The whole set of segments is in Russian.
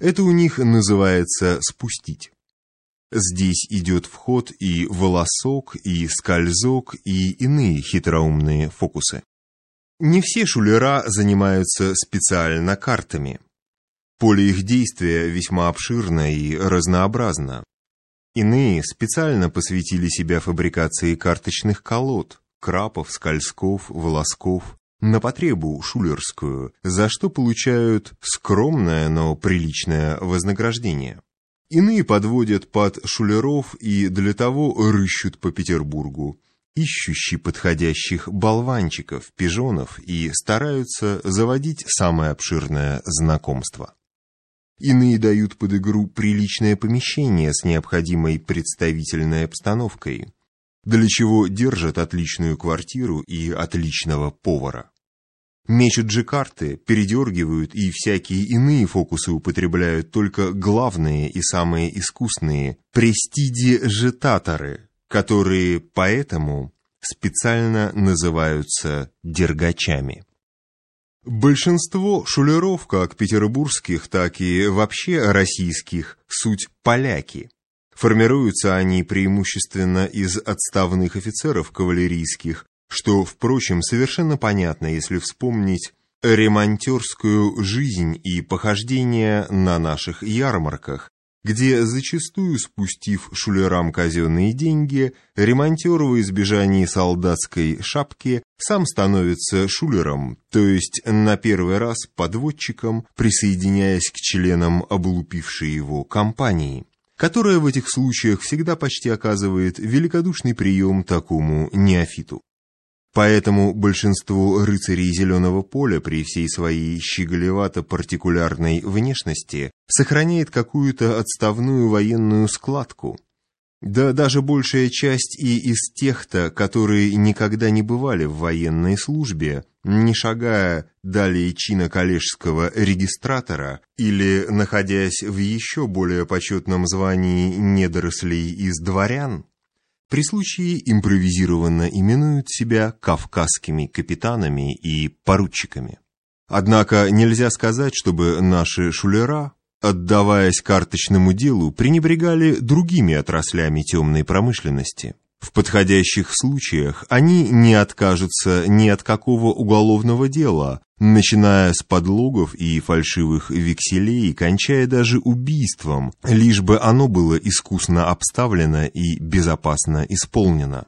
Это у них называется «спустить». Здесь идет вход и волосок, и скользок, и иные хитроумные фокусы. Не все шулера занимаются специально картами. Поле их действия весьма обширно и разнообразно. Иные специально посвятили себя фабрикации карточных колод, крапов, скользков, волосков, на потребу шулерскую, за что получают скромное, но приличное вознаграждение. Иные подводят под шулеров и для того рыщут по Петербургу, ищущие подходящих болванчиков, пижонов и стараются заводить самое обширное знакомство. Иные дают под игру приличное помещение с необходимой представительной обстановкой, для чего держат отличную квартиру и отличного повара. Мечут же карты, передергивают и всякие иные фокусы употребляют только главные и самые искусные престиди-жетаторы, которые поэтому специально называются дергачами. Большинство шулеров, как петербургских, так и вообще российских, суть поляки. Формируются они преимущественно из отставных офицеров кавалерийских, что, впрочем, совершенно понятно, если вспомнить ремонтерскую жизнь и похождения на наших ярмарках, где зачастую, спустив шулерам казенные деньги, ремонтер в избежании солдатской шапки сам становится шулером, то есть на первый раз подводчиком, присоединяясь к членам облупившей его компании, которая в этих случаях всегда почти оказывает великодушный прием такому неофиту. Поэтому большинство рыцарей Зеленого поля при всей своей щеголевато-партикулярной внешности сохраняет какую-то отставную военную складку. Да даже большая часть и из тех-то, которые никогда не бывали в военной службе, не шагая далее чина коллежского регистратора или находясь в еще более почетном звании недорослей из дворян, при случае импровизированно именуют себя кавказскими капитанами и поручиками. Однако нельзя сказать, чтобы наши шулера, отдаваясь карточному делу, пренебрегали другими отраслями темной промышленности. В подходящих случаях они не откажутся ни от какого уголовного дела, начиная с подлогов и фальшивых векселей, кончая даже убийством, лишь бы оно было искусно обставлено и безопасно исполнено.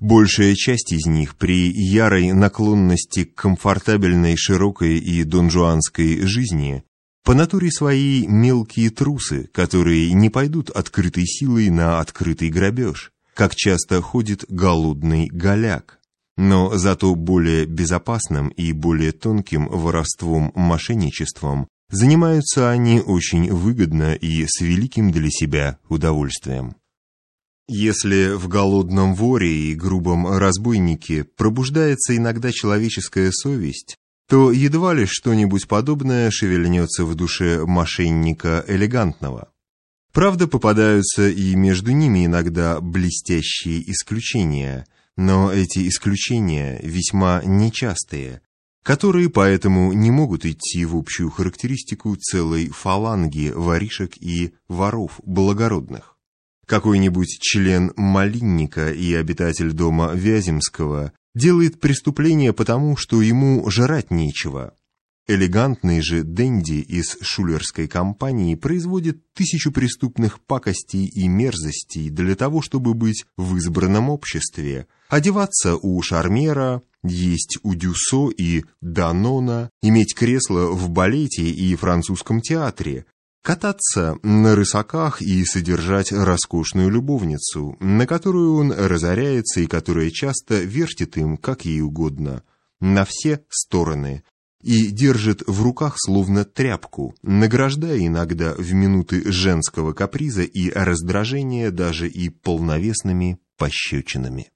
Большая часть из них при ярой наклонности к комфортабельной, широкой и донжуанской жизни по натуре своей мелкие трусы, которые не пойдут открытой силой на открытый грабеж, как часто ходит голодный голяк но зато более безопасным и более тонким воровством-мошенничеством занимаются они очень выгодно и с великим для себя удовольствием. Если в голодном воре и грубом разбойнике пробуждается иногда человеческая совесть, то едва ли что-нибудь подобное шевельнется в душе мошенника элегантного. Правда, попадаются и между ними иногда блестящие исключения – но эти исключения весьма нечастые, которые поэтому не могут идти в общую характеристику целой фаланги воришек и воров благородных. Какой-нибудь член малинника и обитатель дома Вяземского делает преступление потому, что ему жрать нечего, Элегантный же Дэнди из шулерской компании производит тысячу преступных пакостей и мерзостей для того, чтобы быть в избранном обществе, одеваться у шармера, есть у Дюсо и Данона, иметь кресло в балете и французском театре, кататься на рысаках и содержать роскошную любовницу, на которую он разоряется и которая часто вертит им, как ей угодно, на все стороны, и держит в руках словно тряпку, награждая иногда в минуты женского каприза и раздражения даже и полновесными пощечинами.